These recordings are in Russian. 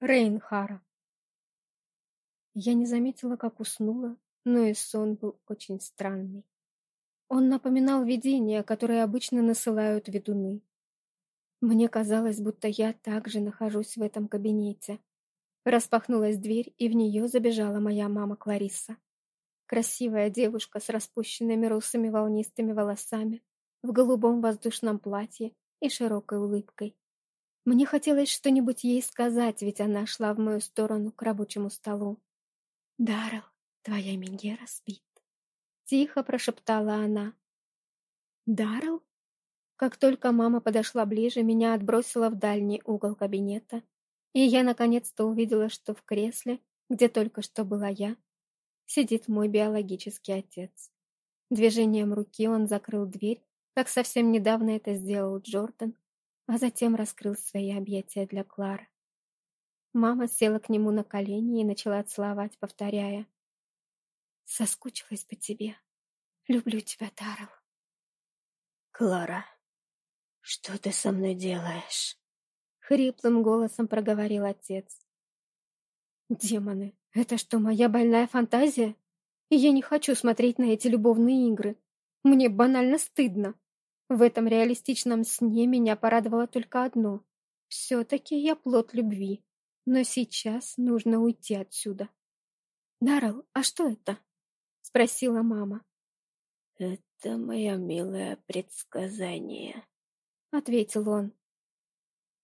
Рейнхара. Я не заметила, как уснула, но и сон был очень странный. Он напоминал видения, которые обычно насылают ведуны. Мне казалось, будто я также нахожусь в этом кабинете. Распахнулась дверь, и в нее забежала моя мама Клариса. Красивая девушка с распущенными русыми волнистыми волосами, в голубом воздушном платье и широкой улыбкой. Мне хотелось что-нибудь ей сказать, ведь она шла в мою сторону к рабочему столу. «Даррелл, твоя Мегера спит», — тихо прошептала она. «Даррелл?» Как только мама подошла ближе, меня отбросила в дальний угол кабинета, и я наконец-то увидела, что в кресле, где только что была я, сидит мой биологический отец. Движением руки он закрыл дверь, как совсем недавно это сделал Джордан, а затем раскрыл свои объятия для Клары. Мама села к нему на колени и начала целовать, повторяя. «Соскучилась по тебе. Люблю тебя, Тарл». «Клара, что ты со мной делаешь?» Хриплым голосом проговорил отец. «Демоны, это что, моя больная фантазия? И я не хочу смотреть на эти любовные игры. Мне банально стыдно. В этом реалистичном сне меня порадовало только одно. Все-таки я плод любви. Но сейчас нужно уйти отсюда. «Даррелл, а что это?» — спросила мама. «Это мое милое предсказание», — ответил он.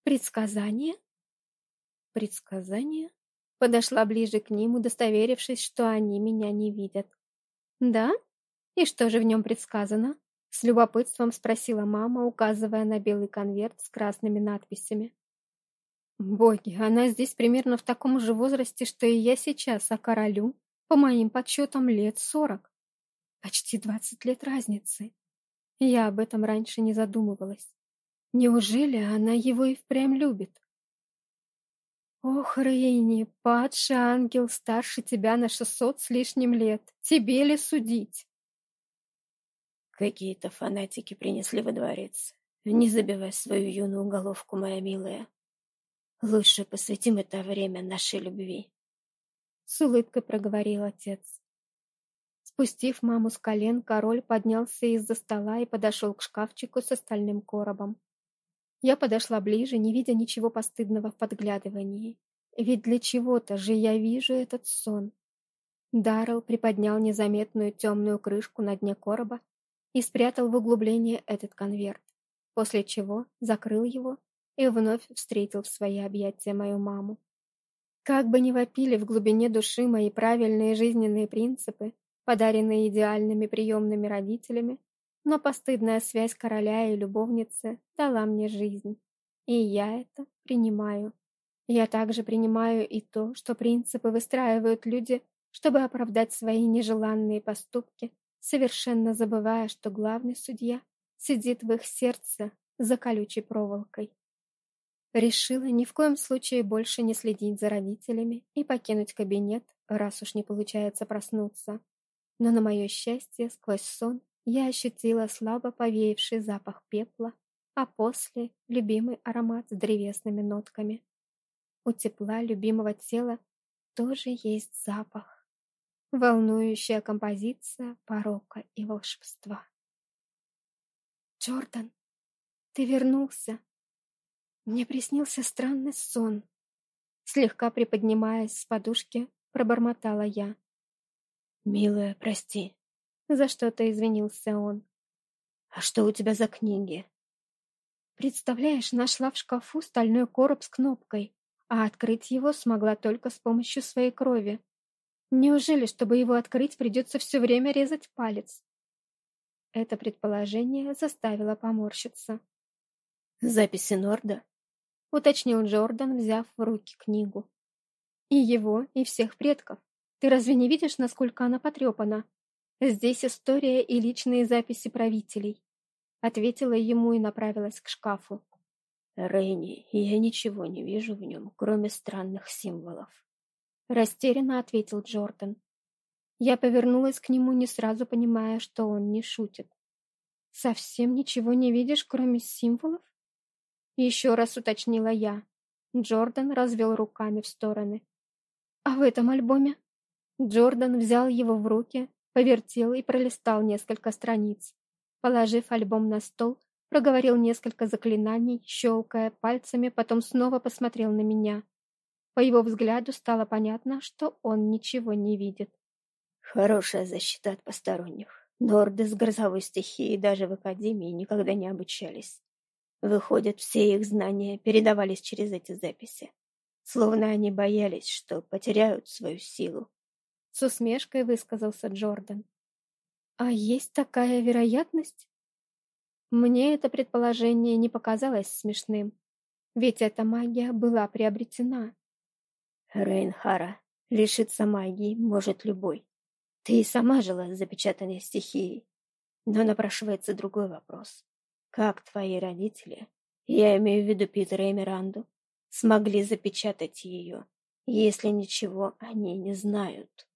«Предсказание?» «Предсказание?» Подошла ближе к ним, удостоверившись, что они меня не видят. «Да? И что же в нем предсказано?» С любопытством спросила мама, указывая на белый конверт с красными надписями. Боги, она здесь примерно в таком же возрасте, что и я сейчас, а королю, по моим подсчетам, лет сорок. Почти двадцать лет разницы. Я об этом раньше не задумывалась. Неужели она его и впрямь любит? Ох, Рейни, падший ангел старше тебя на шестьсот с лишним лет. Тебе ли судить? Какие-то фанатики принесли во дворец. Не забивай свою юную головку, моя милая. Лучше посвятим это время нашей любви. С улыбкой проговорил отец. Спустив маму с колен, король поднялся из-за стола и подошел к шкафчику с остальным коробом. Я подошла ближе, не видя ничего постыдного в подглядывании. Ведь для чего-то же я вижу этот сон. Даррелл приподнял незаметную темную крышку на дне короба и спрятал в углубление этот конверт, после чего закрыл его и вновь встретил в свои объятия мою маму. Как бы ни вопили в глубине души мои правильные жизненные принципы, подаренные идеальными приемными родителями, но постыдная связь короля и любовницы дала мне жизнь, и я это принимаю. Я также принимаю и то, что принципы выстраивают люди, чтобы оправдать свои нежеланные поступки совершенно забывая, что главный судья сидит в их сердце за колючей проволокой. Решила ни в коем случае больше не следить за родителями и покинуть кабинет, раз уж не получается проснуться. Но на мое счастье, сквозь сон я ощутила слабо повеявший запах пепла, а после — любимый аромат с древесными нотками. У тепла любимого тела тоже есть запах. Волнующая композиция порока и волшебства. «Джордан, ты вернулся!» Мне приснился странный сон. Слегка приподнимаясь с подушки, пробормотала я. «Милая, прости». За что-то извинился он. «А что у тебя за книги?» Представляешь, нашла в шкафу стальной короб с кнопкой, а открыть его смогла только с помощью своей крови. Неужели, чтобы его открыть, придется все время резать палец? Это предположение заставило поморщиться. «Записи Норда?» — уточнил Джордан, взяв в руки книгу. «И его, и всех предков. Ты разве не видишь, насколько она потрепана? Здесь история и личные записи правителей». Ответила ему и направилась к шкафу. «Рейни, я ничего не вижу в нем, кроме странных символов. Растерянно ответил Джордан. Я повернулась к нему, не сразу понимая, что он не шутит. «Совсем ничего не видишь, кроме символов?» Еще раз уточнила я. Джордан развел руками в стороны. «А в этом альбоме?» Джордан взял его в руки, повертел и пролистал несколько страниц. Положив альбом на стол, проговорил несколько заклинаний, щелкая пальцами, потом снова посмотрел на меня. По его взгляду стало понятно, что он ничего не видит. Хорошая защита от посторонних. Норды с грозовой стихией даже в Академии никогда не обучались. Выходят, все их знания передавались через эти записи. Словно они боялись, что потеряют свою силу. С усмешкой высказался Джордан. А есть такая вероятность? Мне это предположение не показалось смешным, ведь эта магия была приобретена. Рейнхара, лишиться магии может любой. Ты и сама жила запечатанной стихией. Но напрашивается другой вопрос. Как твои родители, я имею в виду Питера и Миранду, смогли запечатать ее, если ничего они не знают?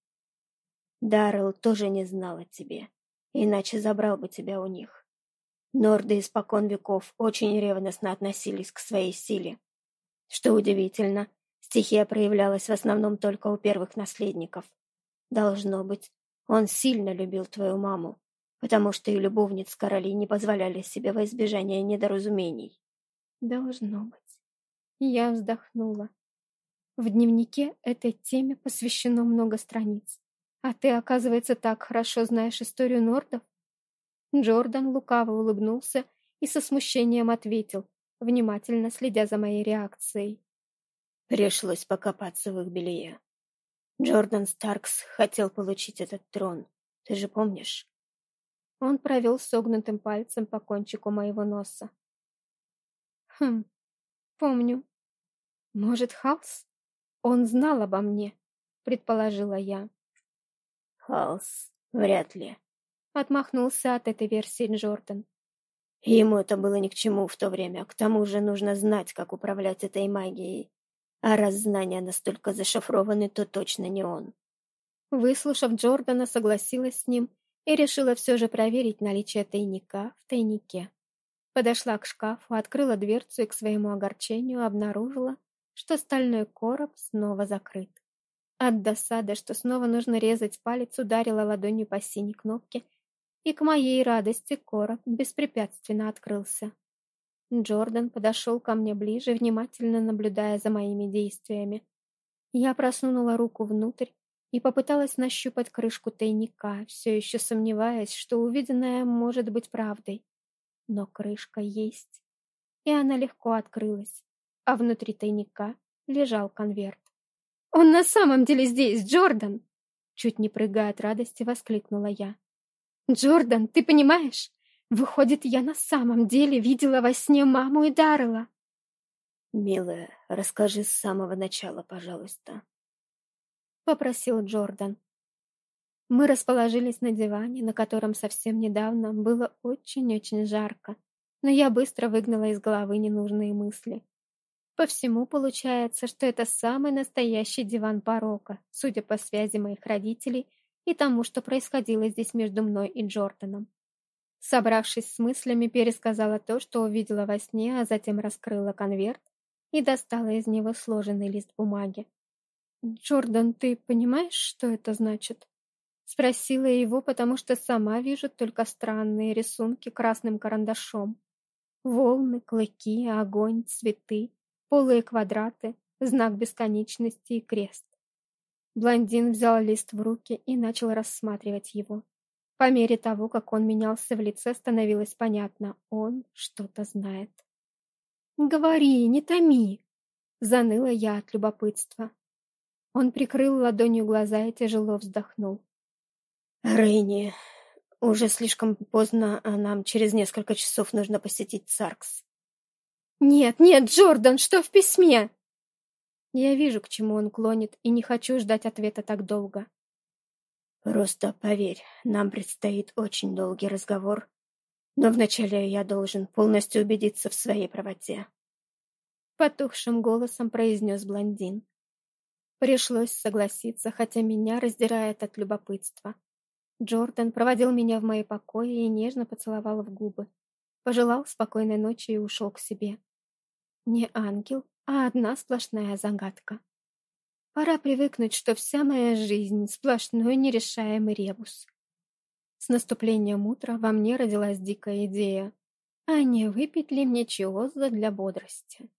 Даррелл тоже не знал о тебе, иначе забрал бы тебя у них. Норды испокон веков очень ревностно относились к своей силе. Что удивительно, Стихия проявлялась в основном только у первых наследников. Должно быть, он сильно любил твою маму, потому что и любовниц королей не позволяли себе во избежание недоразумений. Должно быть. Я вздохнула. В дневнике этой теме посвящено много страниц. А ты, оказывается, так хорошо знаешь историю нордов? Джордан лукаво улыбнулся и со смущением ответил, внимательно следя за моей реакцией. Пришлось покопаться в их белье. Джордан Старкс хотел получить этот трон. Ты же помнишь? Он провел согнутым пальцем по кончику моего носа. Хм, помню. Может, Халс? Он знал обо мне, предположила я. Халс, вряд ли. Отмахнулся от этой версии Джордан. Ему это было ни к чему в то время. К тому же нужно знать, как управлять этой магией. А раз знания настолько зашифрованы, то точно не он. Выслушав Джордана, согласилась с ним и решила все же проверить наличие тайника в тайнике. Подошла к шкафу, открыла дверцу и к своему огорчению обнаружила, что стальной короб снова закрыт. От досады, что снова нужно резать палец, ударила ладонью по синей кнопке, и к моей радости короб беспрепятственно открылся. Джордан подошел ко мне ближе, внимательно наблюдая за моими действиями. Я просунула руку внутрь и попыталась нащупать крышку тайника, все еще сомневаясь, что увиденное может быть правдой. Но крышка есть, и она легко открылась, а внутри тайника лежал конверт. «Он на самом деле здесь, Джордан!» Чуть не прыгая от радости, воскликнула я. «Джордан, ты понимаешь? Выходит, я на самом деле видела во сне маму и Даррела. «Милая, расскажи с самого начала, пожалуйста», — попросил Джордан. Мы расположились на диване, на котором совсем недавно было очень-очень жарко, но я быстро выгнала из головы ненужные мысли. По всему получается, что это самый настоящий диван порока, судя по связи моих родителей и тому, что происходило здесь между мной и Джорданом. Собравшись с мыслями, пересказала то, что увидела во сне, а затем раскрыла конверт и достала из него сложенный лист бумаги. «Джордан, ты понимаешь, что это значит?» Спросила его, потому что сама вижу только странные рисунки красным карандашом. Волны, клыки, огонь, цветы, полые квадраты, знак бесконечности и крест. Блондин взял лист в руки и начал рассматривать его. По мере того, как он менялся в лице, становилось понятно, он что-то знает. «Говори, не томи!» — заныла я от любопытства. Он прикрыл ладонью глаза и тяжело вздохнул. «Рейни, уже слишком поздно, а нам через несколько часов нужно посетить Саркс». «Нет, нет, Джордан, что в письме?» Я вижу, к чему он клонит, и не хочу ждать ответа так долго. Просто поверь, нам предстоит очень долгий разговор, но вначале я должен полностью убедиться в своей правоте. Потухшим голосом произнес блондин. Пришлось согласиться, хотя меня раздирает от любопытства. Джордан проводил меня в мои покои и нежно поцеловал в губы. Пожелал спокойной ночи и ушел к себе. Не ангел, а одна сплошная загадка. Пора привыкнуть, что вся моя жизнь — сплошной нерешаемый ребус. С наступлением утра во мне родилась дикая идея. А не выпить ли мне чиоза для бодрости?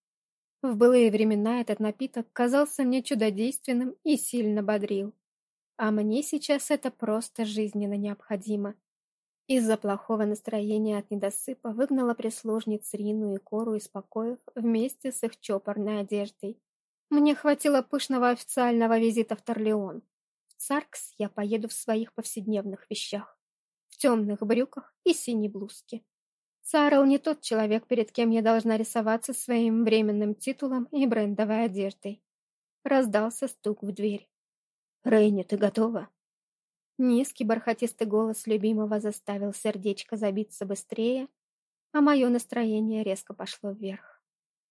В былые времена этот напиток казался мне чудодейственным и сильно бодрил. А мне сейчас это просто жизненно необходимо. Из-за плохого настроения от недосыпа выгнала прислужниц Рину и Кору из покоев вместе с их чопорной одеждой. Мне хватило пышного официального визита в Торлеон. В Царкс я поеду в своих повседневных вещах. В темных брюках и синей блузке. Сарл не тот человек, перед кем я должна рисоваться своим временным титулом и брендовой одеждой. Раздался стук в дверь. «Рейни, ты готова?» Низкий бархатистый голос любимого заставил сердечко забиться быстрее, а мое настроение резко пошло вверх.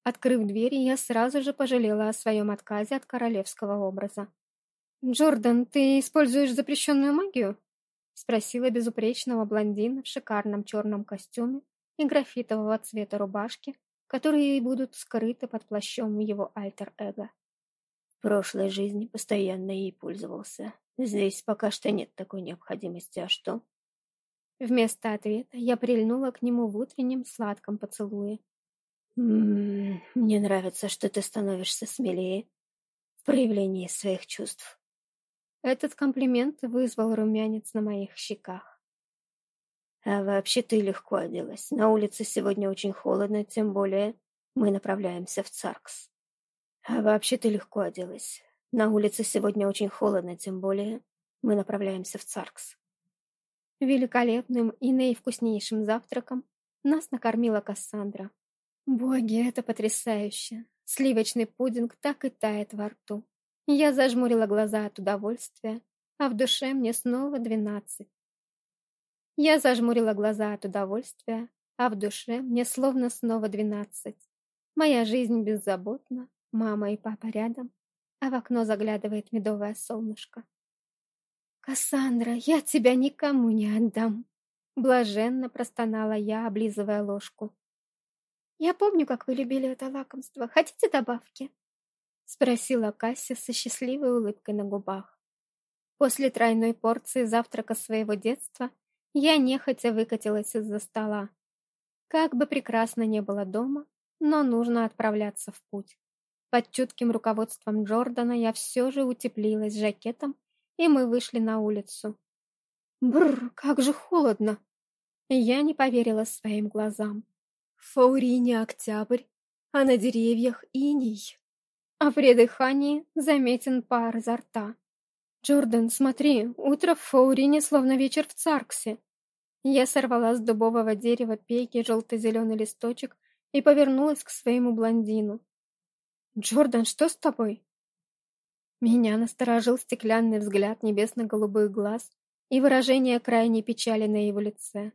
Открыв дверь, я сразу же пожалела о своем отказе от королевского образа. «Джордан, ты используешь запрещенную магию?» — спросила безупречного блондина в шикарном черном костюме и графитового цвета рубашки, которые будут скрыты под плащом его альтер-эго. В прошлой жизни постоянно ей пользовался. Здесь пока что нет такой необходимости, а что? Вместо ответа я прильнула к нему в утреннем сладком поцелуе. «М -м, «Мне нравится, что ты становишься смелее в проявлении своих чувств». Этот комплимент вызвал румянец на моих щеках. А вообще ты легко оделась. На улице сегодня очень холодно, тем более мы направляемся в Царкс. А вообще ты легко оделась. На улице сегодня очень холодно, тем более мы направляемся в Царкс. Великолепным и наивкуснейшим завтраком нас накормила Кассандра. Боги, это потрясающе. Сливочный пудинг так и тает во рту. Я зажмурила глаза от удовольствия, а в душе мне снова двенадцать. Я зажмурила глаза от удовольствия, а в душе мне словно снова двенадцать. Моя жизнь беззаботна, мама и папа рядом, а в окно заглядывает медовое солнышко. «Кассандра, я тебя никому не отдам!» Блаженно простонала я, облизывая ложку. «Я помню, как вы любили это лакомство. Хотите добавки?» Спросила Касси со счастливой улыбкой на губах. После тройной порции завтрака своего детства я нехотя выкатилась из-за стола. Как бы прекрасно не было дома, но нужно отправляться в путь. Под чутким руководством Джордана я все же утеплилась жакетом, и мы вышли на улицу. Бррр, как же холодно! Я не поверила своим глазам. Фаурине октябрь, а на деревьях иней. А при дыхании заметен пар изо рта. «Джордан, смотри, утро в Фаурине словно вечер в Царксе. Я сорвала с дубового дерева пейки желто-зеленый листочек и повернулась к своему блондину. «Джордан, что с тобой?» Меня насторожил стеклянный взгляд небесно-голубых глаз и выражение крайней печали на его лице.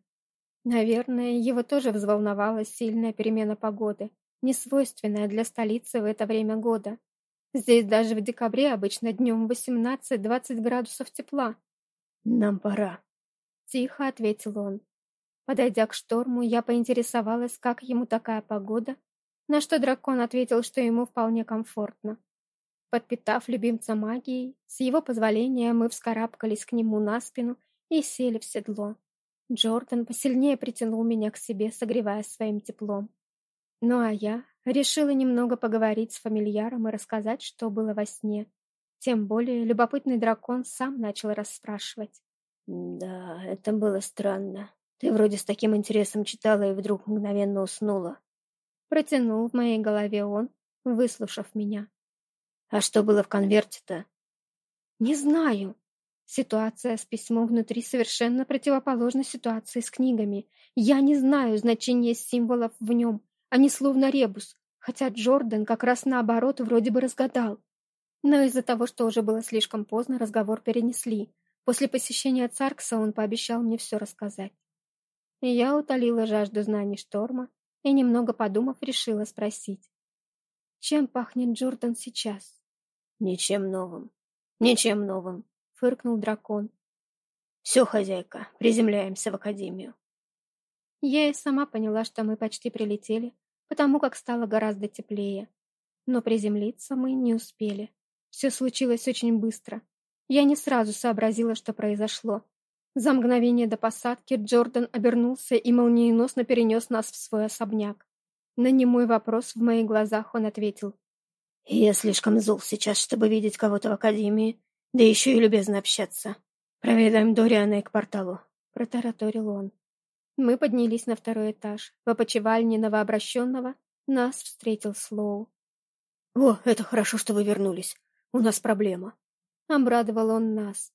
Наверное, его тоже взволновала сильная перемена погоды, несвойственная для столицы в это время года. Здесь даже в декабре обычно днем 18-20 градусов тепла. «Нам пора», Тихо ответил он. Подойдя к шторму, я поинтересовалась, как ему такая погода, на что дракон ответил, что ему вполне комфортно. Подпитав любимца магией, с его позволения мы вскарабкались к нему на спину и сели в седло. Джордан посильнее притянул меня к себе, согревая своим теплом. Ну а я решила немного поговорить с фамильяром и рассказать, что было во сне. Тем более любопытный дракон сам начал расспрашивать. Да, это было странно. Ты вроде с таким интересом читала и вдруг мгновенно уснула. Протянул в моей голове он, выслушав меня. А что было в конверте-то? Не знаю. Ситуация с письмом внутри совершенно противоположна ситуации с книгами. Я не знаю значения символов в нем. Они словно ребус, хотя Джордан как раз наоборот вроде бы разгадал. Но из-за того, что уже было слишком поздно, разговор перенесли. После посещения Царкса он пообещал мне все рассказать. Я утолила жажду знаний шторма и, немного подумав, решила спросить. «Чем пахнет Джордан сейчас?» «Ничем новым. Ничем новым», — фыркнул дракон. «Все, хозяйка, приземляемся в академию». Я и сама поняла, что мы почти прилетели, потому как стало гораздо теплее. но приземлиться мы не успели. Все случилось очень быстро. Я не сразу сообразила, что произошло. За мгновение до посадки Джордан обернулся и молниеносно перенес нас в свой особняк. На немой вопрос в моих глазах он ответил. «Я слишком зол сейчас, чтобы видеть кого-то в академии, да еще и любезно общаться. Проведаем Дориана и к порталу», — протараторил он. Мы поднялись на второй этаж. В опочивальне новообращенного нас встретил Слоу. «О, это хорошо, что вы вернулись. У нас проблема». Обрадовал он нас.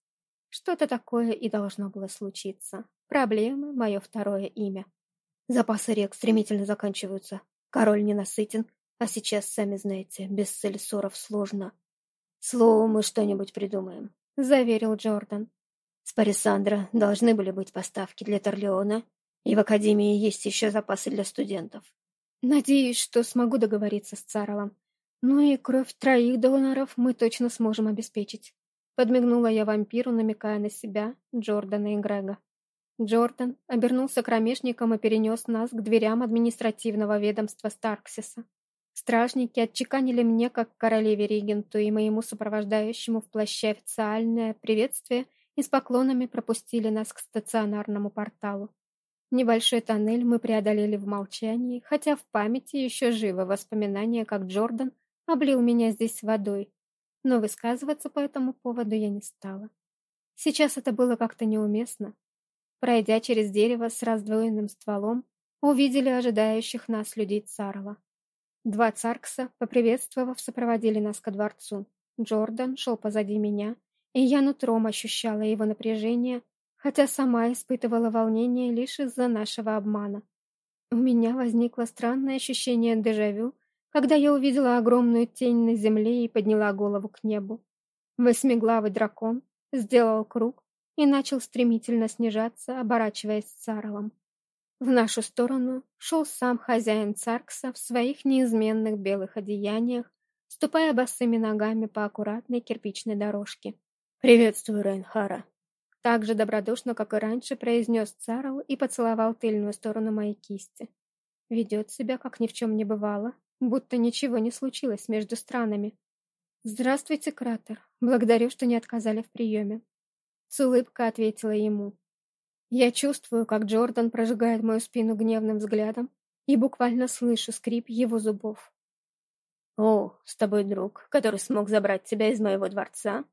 Что-то такое и должно было случиться. Проблемы — мое второе имя. Запасы рек стремительно заканчиваются. Король ненасытен, а сейчас, сами знаете, без сельсоров сложно. Слово мы что-нибудь придумаем, — заверил Джордан. С Парисандра должны были быть поставки для Торлеона, и в Академии есть еще запасы для студентов. Надеюсь, что смогу договориться с Царолом. Ну и кровь троих доноров мы точно сможем обеспечить. Подмигнула я вампиру, намекая на себя, Джордана и Грега. Джордан обернулся кромешником и перенес нас к дверям административного ведомства Старксиса. Стражники отчеканили мне, как королеве-регенту и моему сопровождающему в плаще официальное приветствие и с поклонами пропустили нас к стационарному порталу. Небольшой тоннель мы преодолели в молчании, хотя в памяти еще живо воспоминание, как Джордан облил меня здесь водой, но высказываться по этому поводу я не стала. Сейчас это было как-то неуместно. Пройдя через дерево с раздвоенным стволом, увидели ожидающих нас людей Царова. Два царкса, поприветствовав, сопроводили нас ко дворцу. Джордан шел позади меня, и я нутром ощущала его напряжение, хотя сама испытывала волнение лишь из-за нашего обмана. У меня возникло странное ощущение дежавю, когда я увидела огромную тень на земле и подняла голову к небу. Восьмиглавый дракон сделал круг и начал стремительно снижаться, оборачиваясь царолом. В нашу сторону шел сам хозяин Царкса в своих неизменных белых одеяниях, ступая босыми ногами по аккуратной кирпичной дорожке. «Приветствую, Рейнхара!» Так же добродушно, как и раньше, произнес Царл и поцеловал тыльную сторону моей кисти. Ведет себя, как ни в чем не бывало, будто ничего не случилось между странами. «Здравствуйте, Кратер. Благодарю, что не отказали в приеме». С улыбкой ответила ему. Я чувствую, как Джордан прожигает мою спину гневным взглядом и буквально слышу скрип его зубов. «О, с тобой друг, который смог забрать тебя из моего дворца?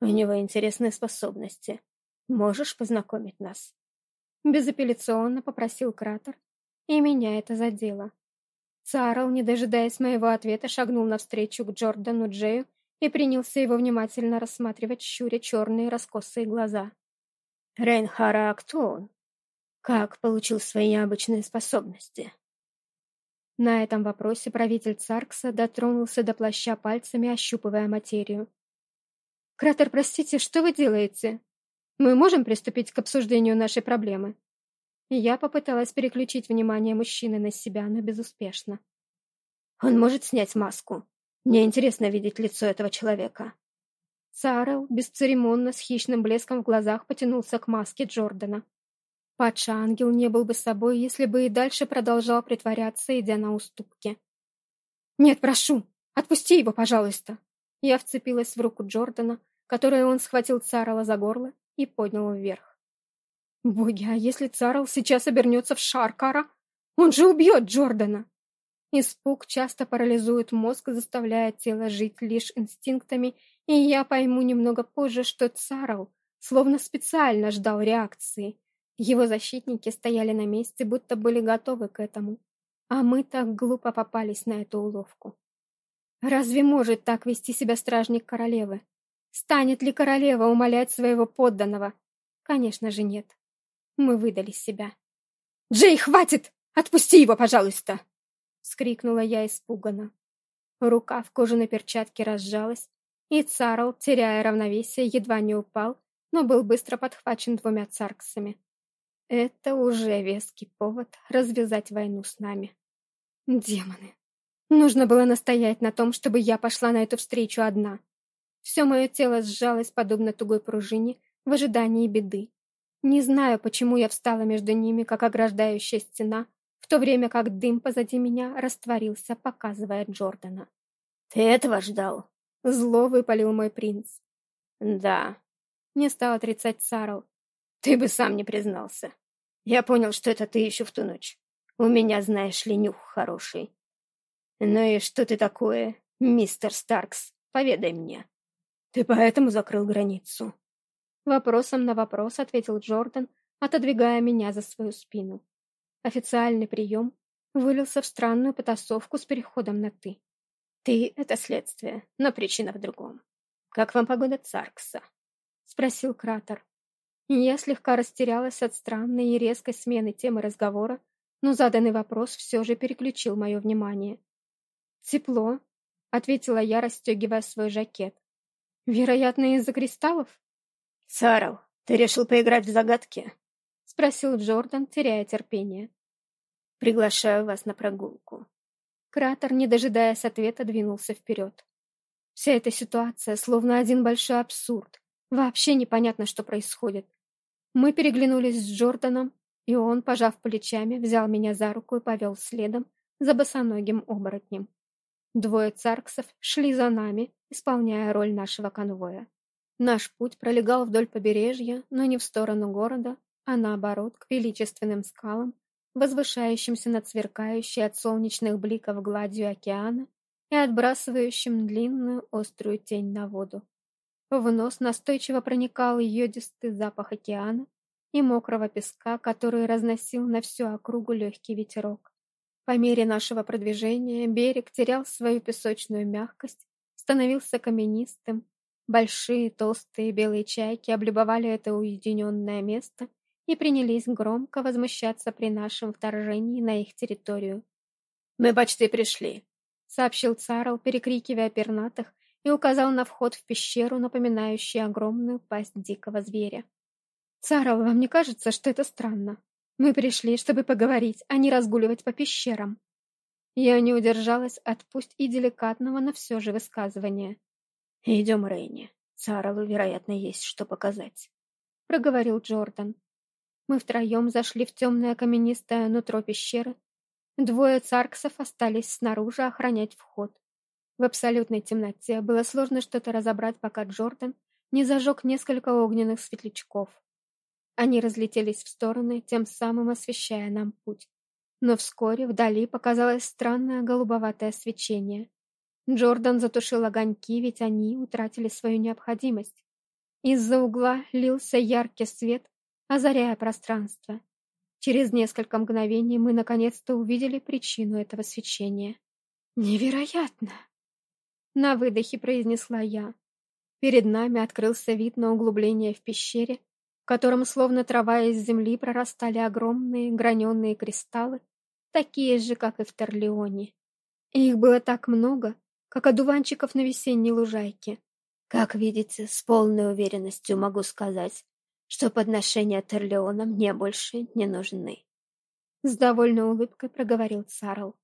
У него интересные способности. Можешь познакомить нас?» Безапелляционно попросил Кратер, и меня это задело. Царл, не дожидаясь моего ответа, шагнул навстречу к Джордану Джею и принялся его внимательно рассматривать, щуря черные раскосые глаза. «Рейнхара, а кто он? Как получил свои необычные способности?» На этом вопросе правитель Царкса дотронулся до плаща пальцами, ощупывая материю. «Кратер, простите, что вы делаете? Мы можем приступить к обсуждению нашей проблемы?» Я попыталась переключить внимание мужчины на себя, но безуспешно. «Он может снять маску. Мне интересно видеть лицо этого человека». Сарел бесцеремонно с хищным блеском в глазах потянулся к маске Джордана. Падший ангел не был бы собой, если бы и дальше продолжал притворяться, идя на уступки. «Нет, прошу, отпусти его, пожалуйста!» Я вцепилась в руку Джордана, которую он схватил Царала за горло и поднял вверх. Боги, а если Царл сейчас обернется в Шаркара? Он же убьет Джордана! Испуг часто парализует мозг, заставляя тело жить лишь инстинктами, и я пойму немного позже, что Царл словно специально ждал реакции. Его защитники стояли на месте, будто были готовы к этому. А мы так глупо попались на эту уловку. Разве может так вести себя стражник королевы? Станет ли королева умолять своего подданного? Конечно же нет. Мы выдали себя. «Джей, хватит! Отпусти его, пожалуйста!» — скрикнула я испуганно. Рука в кожаной перчатке разжалась, и Царл, теряя равновесие, едва не упал, но был быстро подхвачен двумя царксами. Это уже веский повод развязать войну с нами. Демоны. Нужно было настоять на том, чтобы я пошла на эту встречу одна. Все мое тело сжалось, подобно тугой пружине, в ожидании беды. Не знаю, почему я встала между ними, как ограждающая стена, в то время как дым позади меня растворился, показывая Джордана. Ты этого ждал? Зло выпалил мой принц. Да. Не стал отрицать Сарл. Ты бы сам не признался. Я понял, что это ты еще в ту ночь. У меня, знаешь ли, нюх хороший. Ну и что ты такое, мистер Старкс? Поведай мне. Ты поэтому закрыл границу? Вопросом на вопрос ответил Джордан, отодвигая меня за свою спину. Официальный прием вылился в странную потасовку с переходом на «ты». «Ты — это следствие, но причина в другом. Как вам погода Царкса?» — спросил Кратер. Я слегка растерялась от странной и резкой смены темы разговора, но заданный вопрос все же переключил мое внимание. «Тепло», — ответила я, расстегивая свой жакет. «Вероятно, из-за кристаллов?» «Сарл, ты решил поиграть в загадки?» — спросил Джордан, теряя терпение. «Приглашаю вас на прогулку». Кратер, не дожидаясь ответа, двинулся вперед. Вся эта ситуация словно один большой абсурд. Вообще непонятно, что происходит. Мы переглянулись с Джорданом, и он, пожав плечами, взял меня за руку и повел следом за босоногим оборотнем. Двое царксов шли за нами, исполняя роль нашего конвоя. Наш путь пролегал вдоль побережья, но не в сторону города, а наоборот, к величественным скалам, возвышающимся над сверкающей от солнечных бликов гладью океана и отбрасывающим длинную острую тень на воду. В нос настойчиво проникал йодистый запах океана и мокрого песка, который разносил на всю округу легкий ветерок. По мере нашего продвижения берег терял свою песочную мягкость, становился каменистым, Большие толстые белые чайки облюбовали это уединенное место и принялись громко возмущаться при нашем вторжении на их территорию. «Мы почти пришли», — сообщил Царл, перекрикивая пернатых, и указал на вход в пещеру, напоминающую огромную пасть дикого зверя. «Царл, вам не кажется, что это странно? Мы пришли, чтобы поговорить, а не разгуливать по пещерам». Я не удержалась от пусть и деликатного, но все же высказывания. «Идем, Рейни. Царелу, вероятно, есть что показать», — проговорил Джордан. Мы втроем зашли в темное каменистое нутро пещеры. Двое царксов остались снаружи охранять вход. В абсолютной темноте было сложно что-то разобрать, пока Джордан не зажег несколько огненных светлячков. Они разлетелись в стороны, тем самым освещая нам путь. Но вскоре вдали показалось странное голубоватое свечение. Джордан затушил огоньки, ведь они утратили свою необходимость. Из-за угла лился яркий свет, озаряя пространство. Через несколько мгновений мы наконец-то увидели причину этого свечения. «Невероятно!» На выдохе произнесла я. Перед нами открылся вид на углубление в пещере, в котором словно трава из земли прорастали огромные граненые кристаллы, такие же, как и в Терлеоне. Их было так много, как одуванчиков на весенней лужайке. Как видите, с полной уверенностью могу сказать, что подношения Терлеона мне больше не нужны. С довольной улыбкой проговорил Царл.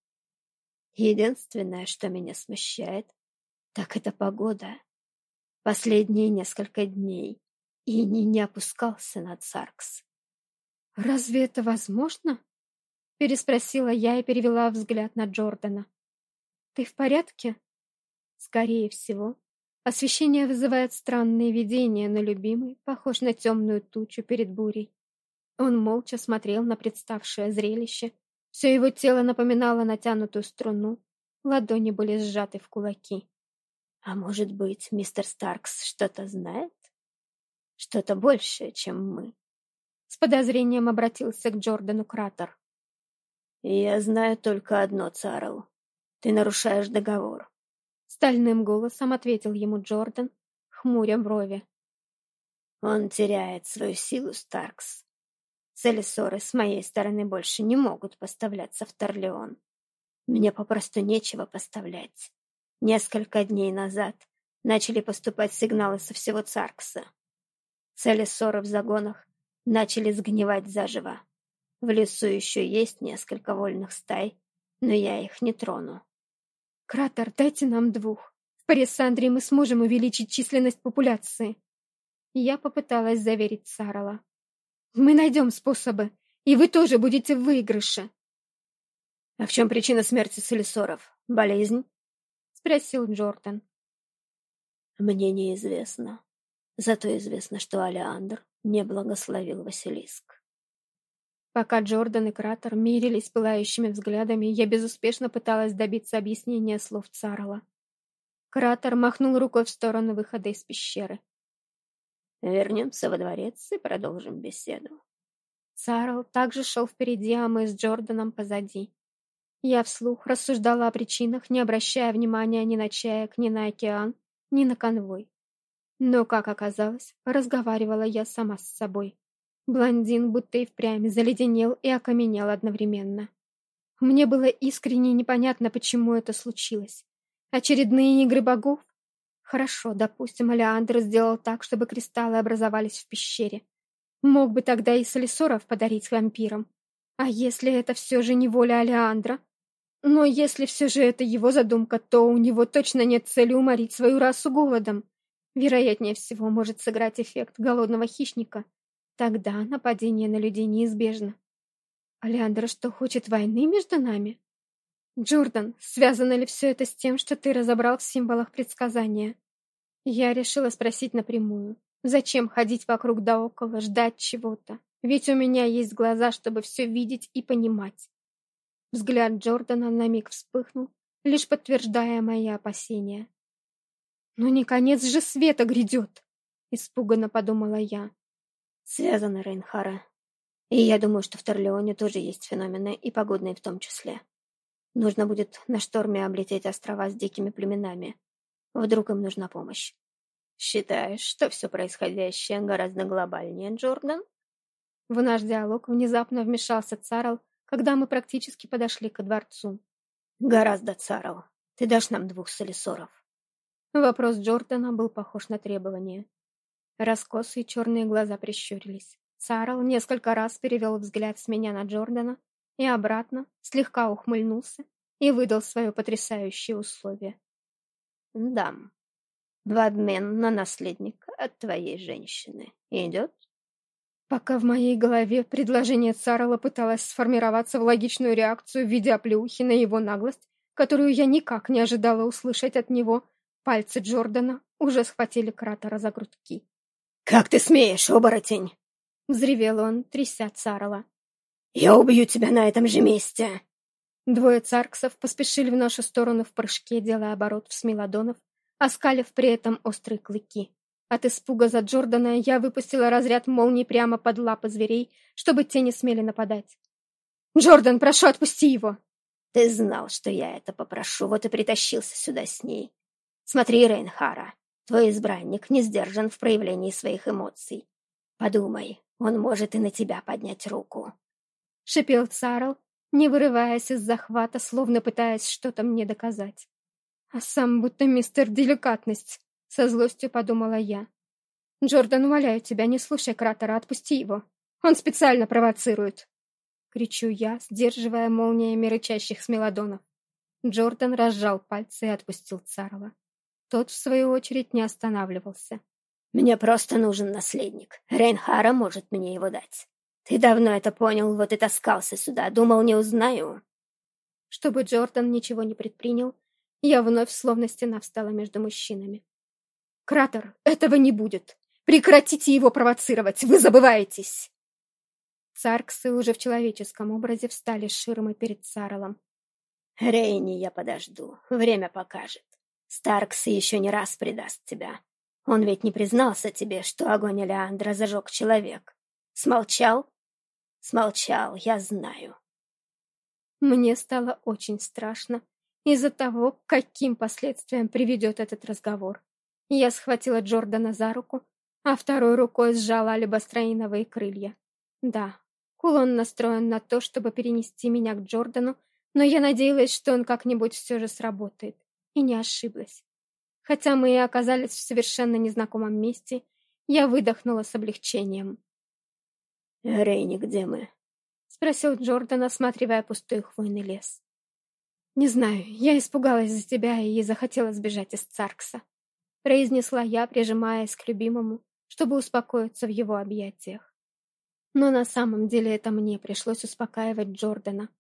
Единственное, что меня смущает, так это погода. Последние несколько дней и не, не опускался на Царкс. «Разве это возможно?» Переспросила я и перевела взгляд на Джордана. «Ты в порядке?» Скорее всего, освещение вызывает странные видения, но любимый похож на темную тучу перед бурей. Он молча смотрел на представшее зрелище. Все его тело напоминало натянутую струну, ладони были сжаты в кулаки. «А может быть, мистер Старкс что-то знает? Что-то большее, чем мы?» С подозрением обратился к Джордану Кратер. «Я знаю только одно, Царл. Ты нарушаешь договор. Стальным голосом ответил ему Джордан, хмуря брови. Он теряет свою силу, Старкс. Целесоры с моей стороны больше не могут поставляться в Торлеон. Мне попросту нечего поставлять. Несколько дней назад начали поступать сигналы со всего Царкса. Целесоры в загонах начали сгнивать заживо. В лесу еще есть несколько вольных стай, но я их не трону. Кратер, дайте нам двух. В Парисандре мы сможем увеличить численность популяции. Я попыталась заверить Сарала. Мы найдем способы, и вы тоже будете в выигрыше. А в чем причина смерти Солисоров? Болезнь? спросил Джордан. Мне неизвестно. Зато известно, что Алеандр не благословил Василиск. Пока Джордан и Кратер мирились пылающими взглядами, я безуспешно пыталась добиться объяснения слов Царла. Кратер махнул рукой в сторону выхода из пещеры. «Вернемся во дворец и продолжим беседу». Царл также шел впереди, а мы с Джорданом позади. Я вслух рассуждала о причинах, не обращая внимания ни на чаек, ни на океан, ни на конвой. Но, как оказалось, разговаривала я сама с собой. Блондин будто и впрямь заледенел и окаменел одновременно. Мне было искренне непонятно, почему это случилось. Очередные игры богов? Хорошо, допустим, Алеандр сделал так, чтобы кристаллы образовались в пещере. Мог бы тогда и солисоров подарить вампирам. А если это все же не воля Алеандра? Но если все же это его задумка, то у него точно нет цели уморить свою расу голодом. Вероятнее всего, может сыграть эффект голодного хищника. Тогда нападение на людей неизбежно. Алеандра что, хочет войны между нами? Джордан, связано ли все это с тем, что ты разобрал в символах предсказания? Я решила спросить напрямую. Зачем ходить вокруг да около, ждать чего-то? Ведь у меня есть глаза, чтобы все видеть и понимать. Взгляд Джордана на миг вспыхнул, лишь подтверждая мои опасения. «Ну не конец же света грядет!» — испуганно подумала я. Связаны, Рейнхара. И я думаю, что в Торлеоне тоже есть феномены, и погодные в том числе. Нужно будет на шторме облететь острова с дикими племенами. Вдруг им нужна помощь. Считаешь, что все происходящее гораздо глобальнее, Джордан? В наш диалог внезапно вмешался Царл, когда мы практически подошли ко дворцу. Гораздо, Царл. Ты дашь нам двух солисоров. Вопрос Джордана был похож на требование. Раскосые черные глаза прищурились. Царл несколько раз перевел взгляд с меня на Джордана и обратно, слегка ухмыльнулся и выдал свое потрясающее условие. «Дам, в обмен на наследника от твоей женщины. Идет?» Пока в моей голове предложение Царла пыталось сформироваться в логичную реакцию в виде оплеухи на его наглость, которую я никак не ожидала услышать от него, пальцы Джордана уже схватили кратера за грудки. «Как ты смеешь, оборотень!» — взревел он, тряся Царла. «Я убью тебя на этом же месте!» Двое царксов поспешили в нашу сторону в прыжке, делая оборот в смелодонов, оскалив при этом острые клыки. От испуга за Джордана я выпустила разряд молний прямо под лапы зверей, чтобы те не смели нападать. «Джордан, прошу, отпусти его!» «Ты знал, что я это попрошу, вот и притащился сюда с ней. Смотри, Рейнхара, Твой избранник не сдержан в проявлении своих эмоций. Подумай, он может и на тебя поднять руку. Шипел Царл, не вырываясь из захвата, словно пытаясь что-то мне доказать. А сам будто мистер Деликатность, со злостью подумала я. Джордан, умоляю тебя, не слушай Кратера, отпусти его. Он специально провоцирует. Кричу я, сдерживая молниями рычащих смелодонов. Джордан разжал пальцы и отпустил Царла. Тот, в свою очередь, не останавливался. «Мне просто нужен наследник. Рейнхара может мне его дать. Ты давно это понял, вот и таскался сюда. Думал, не узнаю». Чтобы Джордан ничего не предпринял, я вновь словно стена встала между мужчинами. «Кратер, этого не будет! Прекратите его провоцировать! Вы забываетесь!» Царксы уже в человеческом образе встали с ширмой перед Саралом. «Рейни я подожду. Время покажет. Старкс еще не раз предаст тебя. Он ведь не признался тебе, что огонь Алеандра зажег человек. Смолчал? Смолчал, я знаю. Мне стало очень страшно из-за того, каким последствиям приведет этот разговор. Я схватила Джордана за руку, а второй рукой сжала алебастроиновые крылья. Да, кулон настроен на то, чтобы перенести меня к Джордану, но я надеялась, что он как-нибудь все же сработает и не ошиблась. Хотя мы и оказались в совершенно незнакомом месте, я выдохнула с облегчением. «Рейни, где мы?» — спросил Джордан, осматривая пустой хвойный лес. «Не знаю, я испугалась за тебя и захотела сбежать из Царкса», — произнесла я, прижимаясь к любимому, чтобы успокоиться в его объятиях. Но на самом деле это мне пришлось успокаивать Джордана.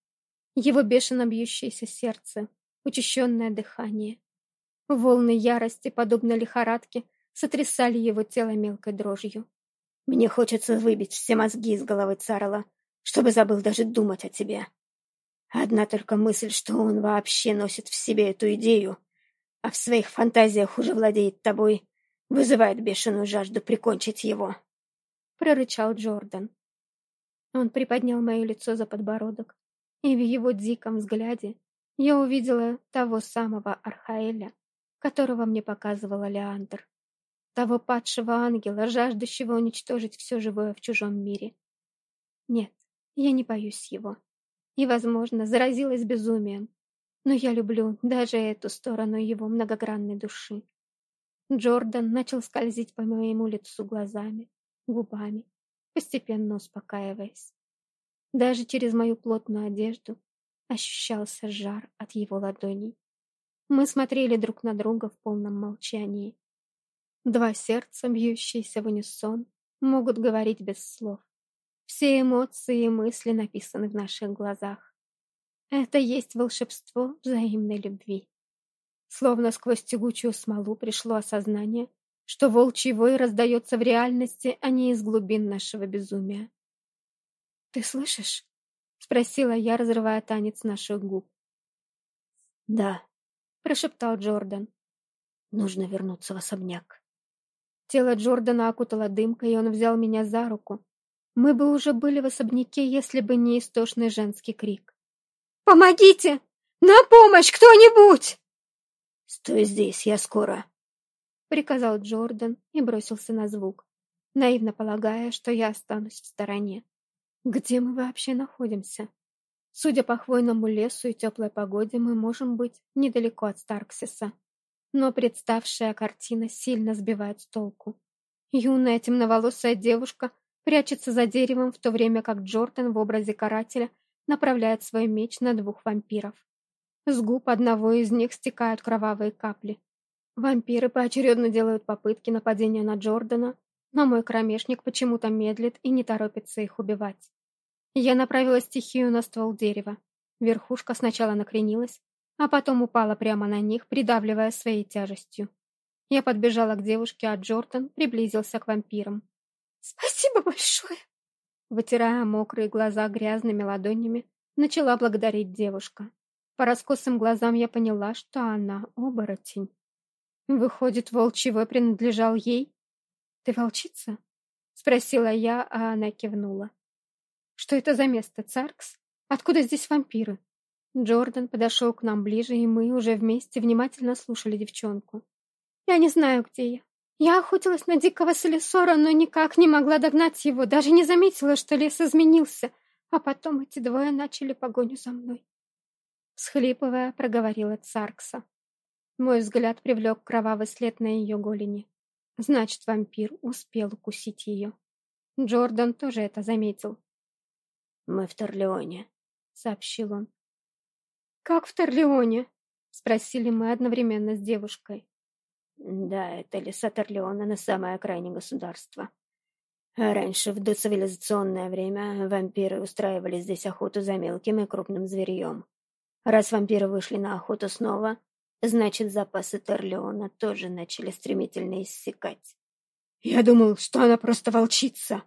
Его бешено бьющееся сердце, учащенное дыхание. Волны ярости, подобно лихорадке, сотрясали его тело мелкой дрожью. «Мне хочется выбить все мозги из головы Царла, чтобы забыл даже думать о тебе. Одна только мысль, что он вообще носит в себе эту идею, а в своих фантазиях уже владеет тобой, вызывает бешеную жажду прикончить его», — прорычал Джордан. Он приподнял мое лицо за подбородок, и в его диком взгляде я увидела того самого Архаэля, которого мне показывала Леандр. Того падшего ангела, жаждущего уничтожить все живое в чужом мире. Нет, я не боюсь его. И, возможно, заразилась безумием. Но я люблю даже эту сторону его многогранной души. Джордан начал скользить по моему лицу глазами, губами, постепенно успокаиваясь. Даже через мою плотную одежду ощущался жар от его ладоней. Мы смотрели друг на друга в полном молчании. Два сердца, бьющиеся в унисон, могут говорить без слов. Все эмоции и мысли написаны в наших глазах. Это есть волшебство взаимной любви. Словно сквозь тягучую смолу пришло осознание, что волчий вой раздается в реальности, а не из глубин нашего безумия. «Ты слышишь?» — спросила я, разрывая танец наших губ. «Да», — прошептал Джордан. «Нужно вернуться в особняк». Тело Джордана окутало дымкой, и он взял меня за руку. Мы бы уже были в особняке, если бы не истошный женский крик. «Помогите! На помощь кто-нибудь!» «Стой здесь, я скоро!» — приказал Джордан и бросился на звук, наивно полагая, что я останусь в стороне. Где мы вообще находимся? Судя по хвойному лесу и теплой погоде, мы можем быть недалеко от Старксиса. Но представшая картина сильно сбивает с толку. Юная темноволосая девушка прячется за деревом, в то время как Джордан в образе карателя направляет свой меч на двух вампиров. С губ одного из них стекают кровавые капли. Вампиры поочередно делают попытки нападения на Джордана, но мой кромешник почему-то медлит и не торопится их убивать. Я направила стихию на ствол дерева. Верхушка сначала накренилась, а потом упала прямо на них, придавливая своей тяжестью. Я подбежала к девушке, а Джордан приблизился к вампирам. «Спасибо большое!» Вытирая мокрые глаза грязными ладонями, начала благодарить девушка. По раскосым глазам я поняла, что она оборотень. Выходит, волчьего принадлежал ей? «Ты волчица?» — спросила я, а она кивнула. «Что это за место, Царкс? Откуда здесь вампиры?» Джордан подошел к нам ближе, и мы уже вместе внимательно слушали девчонку. «Я не знаю, где я. Я охотилась на дикого Солисора, но никак не могла догнать его, даже не заметила, что лес изменился, а потом эти двое начали погоню за мной». Схлипывая, проговорила Царкса. Мой взгляд привлек кровавый след на ее голени. Значит, вампир успел укусить ее. Джордан тоже это заметил. «Мы в Торлеоне», — сообщил он. «Как в Торлеоне?» — спросили мы одновременно с девушкой. «Да, это леса Торлеона на самой окраине государства. Раньше, в доцивилизационное время, вампиры устраивали здесь охоту за мелким и крупным зверьем. Раз вампиры вышли на охоту снова, Значит, запасы Торлеона тоже начали стремительно иссякать. «Я думал, что она просто волчица!»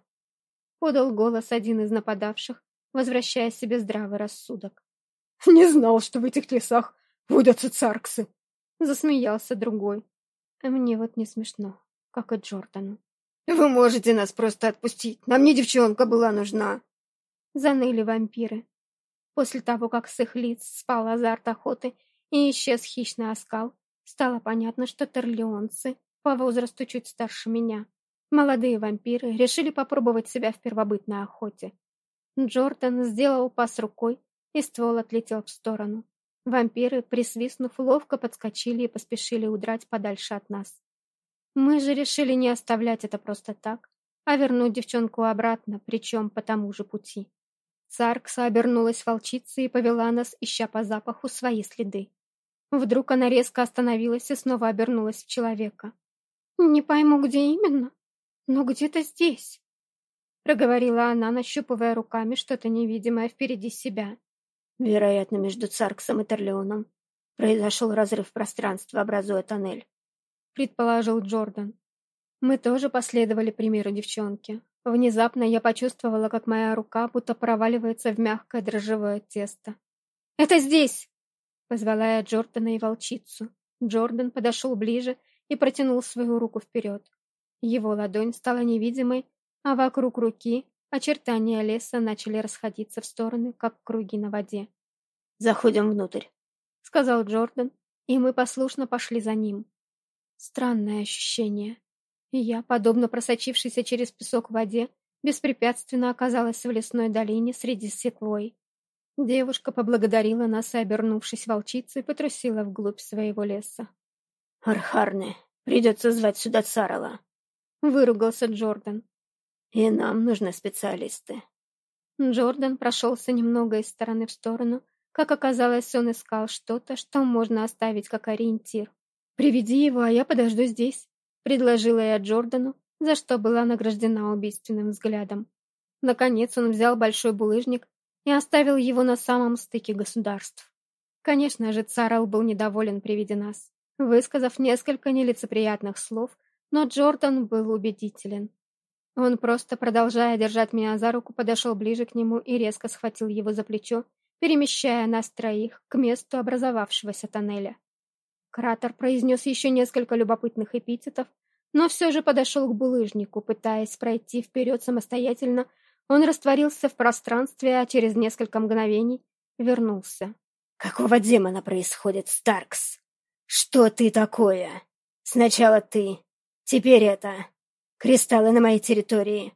Подал голос один из нападавших, возвращая себе здравый рассудок. «Не знал, что в этих лесах водятся царксы!» Засмеялся другой. Мне вот не смешно, как и Джордану. «Вы можете нас просто отпустить, нам не девчонка была нужна!» Заныли вампиры. После того, как с их лиц спал азарт охоты, и исчез хищный оскал, стало понятно, что терлеонцы по возрасту чуть старше меня. Молодые вампиры решили попробовать себя в первобытной охоте. Джордан сделал пас рукой, и ствол отлетел в сторону. Вампиры, присвистнув, ловко подскочили и поспешили удрать подальше от нас. Мы же решили не оставлять это просто так, а вернуть девчонку обратно, причем по тому же пути. Царкса обернулась волчицей и повела нас, ища по запаху свои следы. Вдруг она резко остановилась и снова обернулась в человека. «Не пойму, где именно, но где-то здесь», — проговорила она, нащупывая руками что-то невидимое впереди себя. «Вероятно, между Царксом и Торлеоном. Произошел разрыв пространства, образуя тоннель. Предположил Джордан. Мы тоже последовали примеру девчонки. Внезапно я почувствовала, как моя рука будто проваливается в мягкое дрожжевое тесто. «Это здесь!» — позвала я Джордана и волчицу. Джордан подошел ближе и протянул свою руку вперед. Его ладонь стала невидимой, а вокруг руки очертания леса начали расходиться в стороны, как круги на воде. «Заходим внутрь», — сказал Джордан, и мы послушно пошли за ним. Странное ощущение. Я, подобно просочившейся через песок в воде, беспрепятственно оказалась в лесной долине среди секвой. Девушка поблагодарила нас и, обернувшись волчицей, потрусила вглубь своего леса. «Архарне, придется звать сюда Царала», — выругался Джордан. «И нам нужны специалисты». Джордан прошелся немного из стороны в сторону. Как оказалось, он искал что-то, что можно оставить как ориентир. «Приведи его, а я подожду здесь», — предложила я Джордану, за что была награждена убийственным взглядом. Наконец он взял большой булыжник и оставил его на самом стыке государств. Конечно же, Царал был недоволен при виде нас, высказав несколько нелицеприятных слов, но Джордан был убедителен. Он просто, продолжая держать меня за руку, подошел ближе к нему и резко схватил его за плечо, перемещая нас троих к месту образовавшегося тоннеля. Кратер произнес еще несколько любопытных эпитетов, но все же подошел к булыжнику, пытаясь пройти вперед самостоятельно, он растворился в пространстве, а через несколько мгновений вернулся. «Какого демона происходит, Старкс? Что ты такое? Сначала ты, теперь это. Кристаллы на моей территории.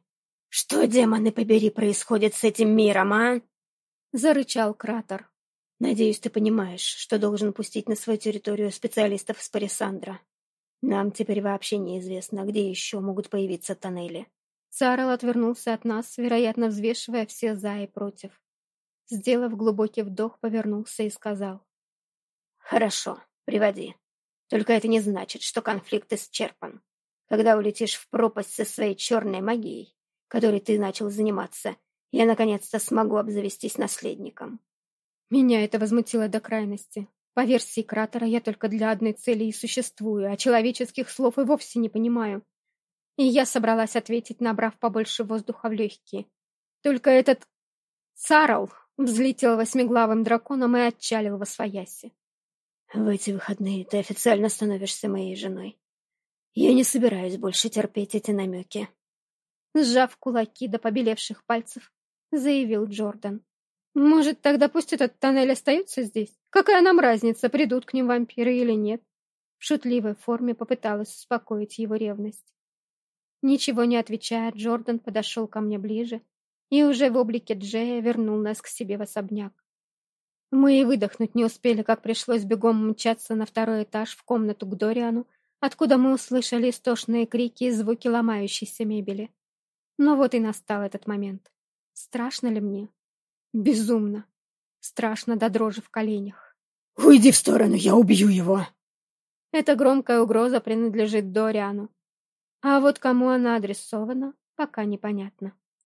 Что, демоны побери, происходит с этим миром, а?» Зарычал Кратер. «Надеюсь, ты понимаешь, что должен пустить на свою территорию специалистов из Парисандра. Нам теперь вообще неизвестно, где еще могут появиться тоннели. Сарел отвернулся от нас, вероятно, взвешивая все «за» и «против». Сделав глубокий вдох, повернулся и сказал. «Хорошо, приводи. Только это не значит, что конфликт исчерпан. Когда улетишь в пропасть со своей черной магией, которой ты начал заниматься, я наконец-то смогу обзавестись наследником». Меня это возмутило до крайности. По версии кратера, я только для одной цели и существую, а человеческих слов и вовсе не понимаю. И я собралась ответить, набрав побольше воздуха в легкие. Только этот Царл взлетел восьмиглавым драконом и отчалил во свояси. В эти выходные ты официально становишься моей женой. Я не собираюсь больше терпеть эти намеки. Сжав кулаки до побелевших пальцев, заявил Джордан. Может, тогда пусть этот тоннель остается здесь? Какая нам разница, придут к ним вампиры или нет? В шутливой форме попыталась успокоить его ревность. Ничего не отвечая, Джордан подошел ко мне ближе и уже в облике Джея вернул нас к себе в особняк. Мы и выдохнуть не успели, как пришлось бегом мчаться на второй этаж в комнату к Дориану, откуда мы услышали истошные крики и звуки ломающейся мебели. Но вот и настал этот момент. Страшно ли мне? Безумно. Страшно до дрожи в коленях. «Уйди в сторону, я убью его!» Эта громкая угроза принадлежит Дориану, а вот кому она адресована, пока непонятно.